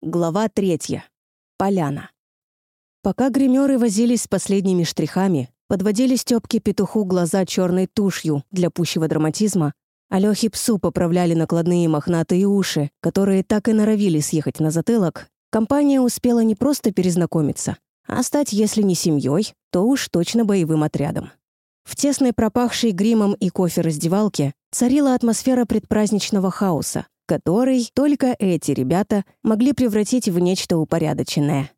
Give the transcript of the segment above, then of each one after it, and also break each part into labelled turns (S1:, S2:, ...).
S1: Глава третья. Поляна. Пока гримеры возились с последними штрихами, подводили Стёпке петуху глаза черной тушью для пущего драматизма, а Лёхе псу поправляли накладные мохнатые уши, которые так и норовили съехать на затылок, компания успела не просто перезнакомиться, а стать, если не семьей, то уж точно боевым отрядом. В тесной пропахшей гримом и кофе раздевалке царила атмосфера предпраздничного хаоса, который только эти ребята могли превратить в нечто упорядоченное.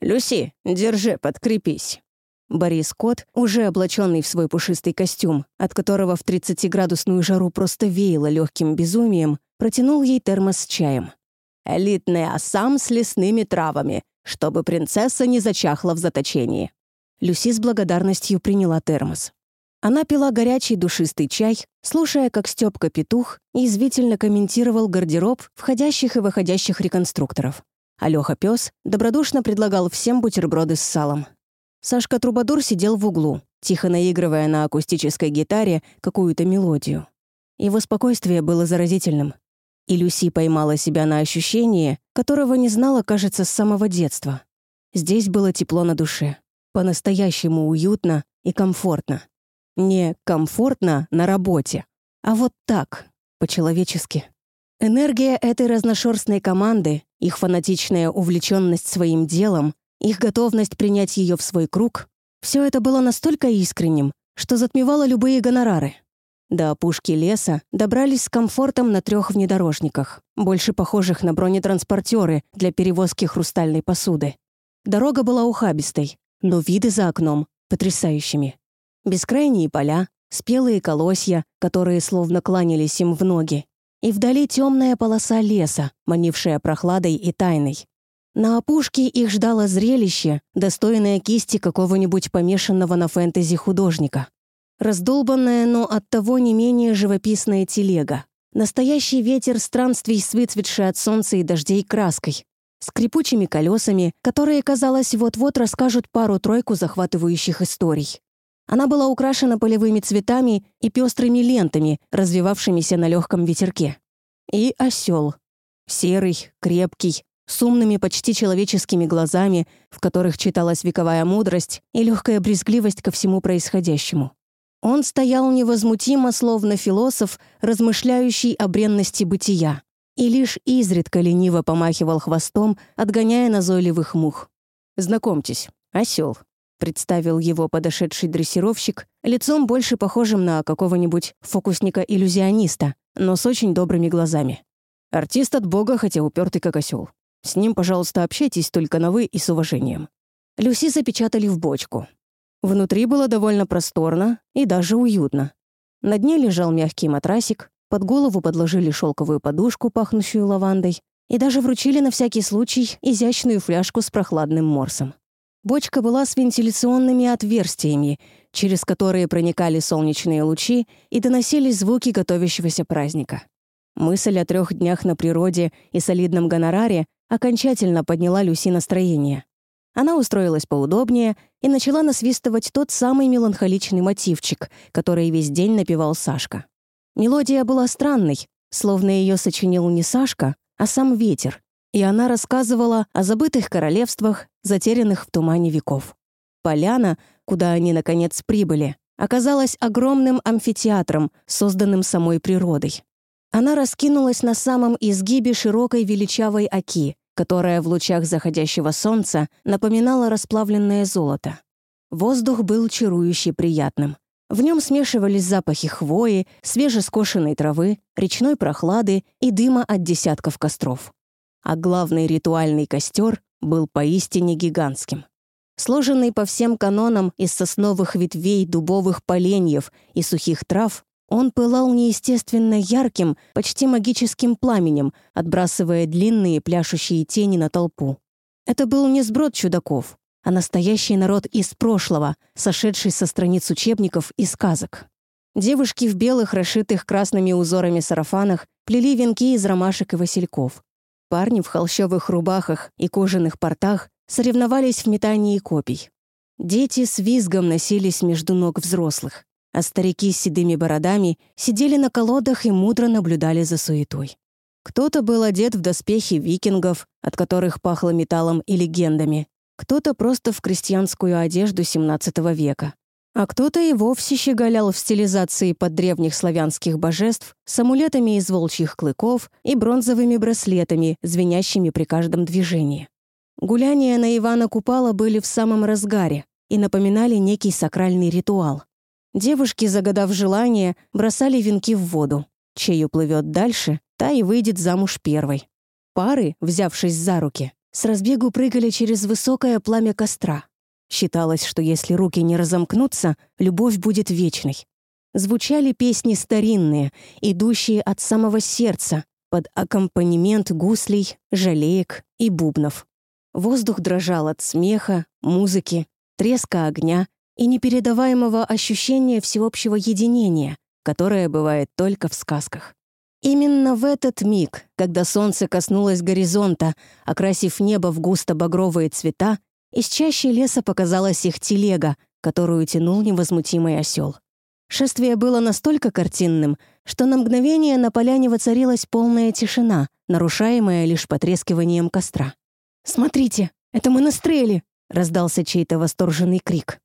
S1: «Люси, держи, подкрепись». Борис Кот, уже облаченный в свой пушистый костюм, от которого в 30-градусную жару просто веяло легким безумием, протянул ей термос с чаем. «Элитный асам с лесными травами, чтобы принцесса не зачахла в заточении». Люси с благодарностью приняла термос. Она пила горячий душистый чай, слушая, как Стёпка Петух извительно комментировал гардероб входящих и выходящих реконструкторов. А Лёха Пёс добродушно предлагал всем бутерброды с салом. Сашка Трубадур сидел в углу, тихо наигрывая на акустической гитаре какую-то мелодию. Его спокойствие было заразительным. И Люси поймала себя на ощущении, которого не знала, кажется, с самого детства. Здесь было тепло на душе. По-настоящему уютно и комфортно. Не комфортно на работе, а вот так, по-человечески. Энергия этой разношерстной команды, их фанатичная увлеченность своим делом, их готовность принять ее в свой круг — все это было настолько искренним, что затмевало любые гонорары. До опушки леса добрались с комфортом на трех внедорожниках, больше похожих на бронетранспортеры для перевозки хрустальной посуды. Дорога была ухабистой, но виды за окном — потрясающими. Бескрайние поля, спелые колосья, которые словно кланялись им в ноги, и вдали темная полоса леса, манившая прохладой и тайной. На опушке их ждало зрелище, достойное кисти какого-нибудь помешанного на фэнтези художника. Раздолбанная, но оттого не менее живописная телега. Настоящий ветер странствий с выцветшей от солнца и дождей краской. Скрипучими колесами, которые, казалось, вот-вот расскажут пару-тройку захватывающих историй. Она была украшена полевыми цветами и пестрыми лентами, развивавшимися на легком ветерке. И осел. Серый, крепкий, с умными почти человеческими глазами, в которых читалась вековая мудрость и легкая брезгливость ко всему происходящему. Он стоял невозмутимо, словно философ, размышляющий о бренности бытия, и лишь изредка лениво помахивал хвостом, отгоняя назойливых мух. «Знакомьтесь, осел представил его подошедший дрессировщик, лицом больше похожим на какого-нибудь фокусника-иллюзиониста, но с очень добрыми глазами. Артист от бога, хотя упертый как осел. С ним, пожалуйста, общайтесь только на «вы» и с уважением. Люси запечатали в бочку. Внутри было довольно просторно и даже уютно. На дне лежал мягкий матрасик, под голову подложили шелковую подушку, пахнущую лавандой, и даже вручили на всякий случай изящную фляжку с прохладным морсом. Бочка была с вентиляционными отверстиями, через которые проникали солнечные лучи и доносились звуки готовящегося праздника. Мысль о трех днях на природе и солидном гонораре окончательно подняла Люси настроение. Она устроилась поудобнее и начала насвистывать тот самый меланхоличный мотивчик, который весь день напевал Сашка. Мелодия была странной, словно ее сочинил не Сашка, а сам ветер, и она рассказывала о забытых королевствах, затерянных в тумане веков. Поляна, куда они, наконец, прибыли, оказалась огромным амфитеатром, созданным самой природой. Она раскинулась на самом изгибе широкой величавой оки, которая в лучах заходящего солнца напоминала расплавленное золото. Воздух был чарующе приятным. В нем смешивались запахи хвои, свежескошенной травы, речной прохлады и дыма от десятков костров а главный ритуальный костер был поистине гигантским. Сложенный по всем канонам из сосновых ветвей, дубовых поленьев и сухих трав, он пылал неестественно ярким, почти магическим пламенем, отбрасывая длинные пляшущие тени на толпу. Это был не сброд чудаков, а настоящий народ из прошлого, сошедший со страниц учебников и сказок. Девушки в белых, расшитых красными узорами сарафанах плели венки из ромашек и васильков. Парни в холщовых рубахах и кожаных портах соревновались в метании копий. Дети с визгом носились между ног взрослых, а старики с седыми бородами сидели на колодах и мудро наблюдали за суетой. Кто-то был одет в доспехи викингов, от которых пахло металлом и легендами, кто-то просто в крестьянскую одежду XVII века, а кто-то и вовсе щеголял в стилизации под древних славянских божеств с амулетами из волчьих клыков и бронзовыми браслетами, звенящими при каждом движении. Гуляния на Ивана Купала были в самом разгаре и напоминали некий сакральный ритуал. Девушки, загадав желание, бросали венки в воду. Чей уплывет дальше, та и выйдет замуж первой. Пары, взявшись за руки, с разбегу прыгали через высокое пламя костра. Считалось, что если руки не разомкнутся, любовь будет вечной. Звучали песни старинные, идущие от самого сердца, под аккомпанемент гуслей, жалеек и бубнов. Воздух дрожал от смеха, музыки, треска огня и непередаваемого ощущения всеобщего единения, которое бывает только в сказках. Именно в этот миг, когда солнце коснулось горизонта, окрасив небо в густо-багровые цвета, из чащи леса показалась их телега, которую тянул невозмутимый осел. Шествие было настолько картинным, что на мгновение на поляне воцарилась полная тишина, нарушаемая лишь потрескиванием костра. «Смотрите, это мы настрели!» — раздался чей-то восторженный крик.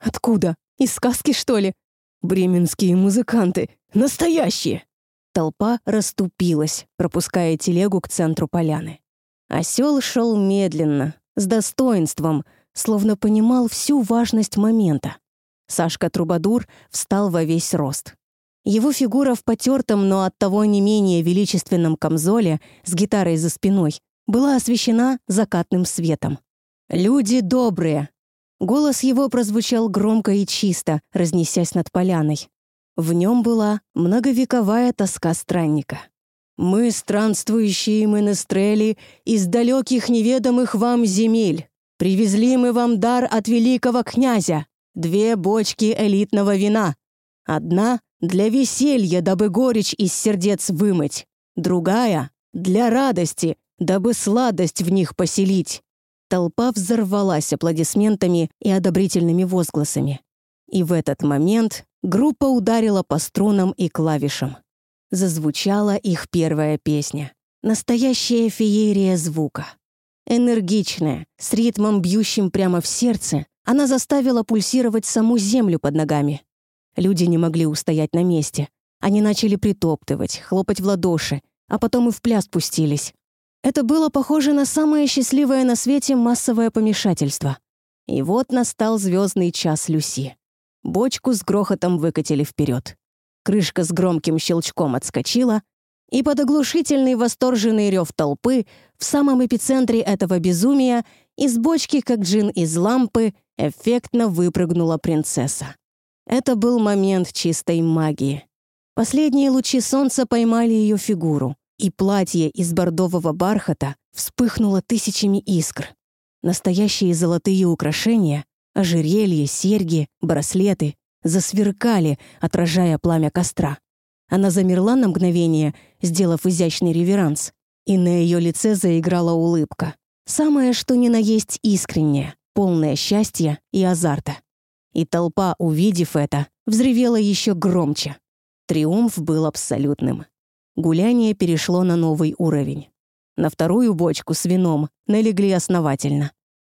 S1: «Откуда? Из сказки, что ли?» «Бременские музыканты! Настоящие!» Толпа расступилась, пропуская телегу к центру поляны. Осел шел медленно, с достоинством, словно понимал всю важность момента. Сашка Трубадур встал во весь рост. Его фигура в потертом, но оттого не менее величественном камзоле с гитарой за спиной была освещена закатным светом. «Люди добрые!» Голос его прозвучал громко и чисто, разнесясь над поляной. В нем была многовековая тоска странника. «Мы, странствующие менестрели, из далеких неведомых вам земель, привезли мы вам дар от великого князя, две бочки элитного вина. Одна — для веселья, дабы горечь из сердец вымыть, другая — для радости, дабы сладость в них поселить. Толпа взорвалась аплодисментами и одобрительными возгласами. И в этот момент группа ударила по струнам и клавишам. Зазвучала их первая песня. Настоящая феерия звука. Энергичная, с ритмом, бьющим прямо в сердце, она заставила пульсировать саму землю под ногами. Люди не могли устоять на месте. Они начали притоптывать, хлопать в ладоши, а потом и в пляс пустились. Это было похоже на самое счастливое на свете массовое помешательство. И вот настал звездный час Люси. Бочку с грохотом выкатили вперед. Крышка с громким щелчком отскочила, и под оглушительный восторженный рев толпы в самом эпицентре этого безумия из бочки, как джин из лампы, эффектно выпрыгнула принцесса. Это был момент чистой магии. Последние лучи солнца поймали ее фигуру и платье из бордового бархата вспыхнуло тысячами искр. Настоящие золотые украшения, ожерелья, серьги, браслеты засверкали, отражая пламя костра. Она замерла на мгновение, сделав изящный реверанс, и на ее лице заиграла улыбка. Самое что ни на есть искреннее, полное счастья и азарта. И толпа, увидев это, взревела еще громче. Триумф был абсолютным. Гуляние перешло на новый уровень. На вторую бочку с вином налегли основательно.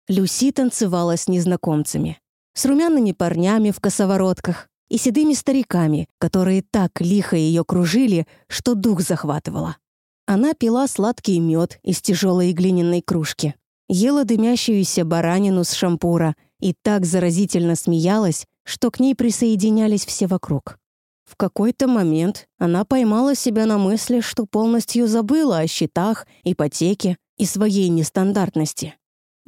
S1: Люси танцевала с незнакомцами. С румяными парнями в косоворотках и седыми стариками, которые так лихо ее кружили, что дух захватывало. Она пила сладкий мед из тяжелой глиняной кружки, ела дымящуюся баранину с шампура и так заразительно смеялась, что к ней присоединялись все вокруг. В какой-то момент она поймала себя на мысли, что полностью забыла о счетах, ипотеке и своей нестандартности.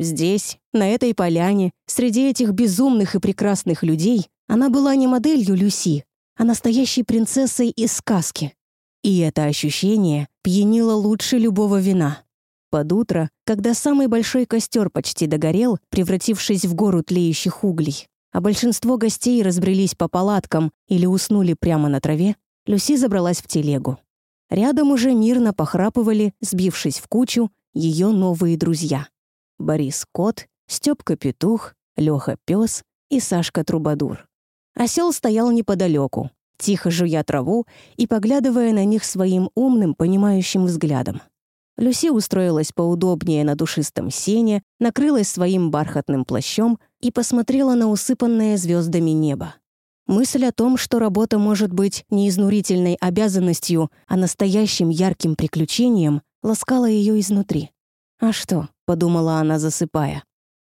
S1: Здесь, на этой поляне, среди этих безумных и прекрасных людей, она была не моделью Люси, а настоящей принцессой из сказки. И это ощущение пьянило лучше любого вина. Под утро, когда самый большой костер почти догорел, превратившись в гору тлеющих углей, а большинство гостей разбрелись по палаткам или уснули прямо на траве, Люси забралась в телегу. Рядом уже мирно похрапывали, сбившись в кучу, ее новые друзья. Борис Кот, Степка Петух, Леха Пес и Сашка Трубадур. Осел стоял неподалеку, тихо жуя траву и поглядывая на них своим умным, понимающим взглядом. Люси устроилась поудобнее на душистом сене, накрылась своим бархатным плащом и посмотрела на усыпанное звездами небо. Мысль о том, что работа может быть не изнурительной обязанностью, а настоящим ярким приключением, ласкала ее изнутри. «А что?» — подумала она, засыпая.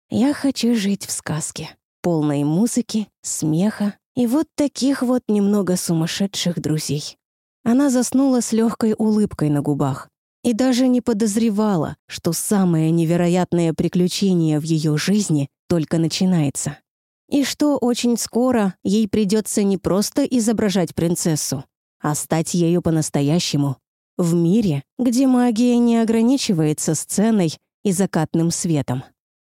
S1: «Я хочу жить в сказке, полной музыки, смеха и вот таких вот немного сумасшедших друзей». Она заснула с легкой улыбкой на губах и даже не подозревала, что самое невероятное приключение в ее жизни только начинается. И что очень скоро ей придется не просто изображать принцессу, а стать ею по-настоящему. В мире, где магия не ограничивается сценой и закатным светом.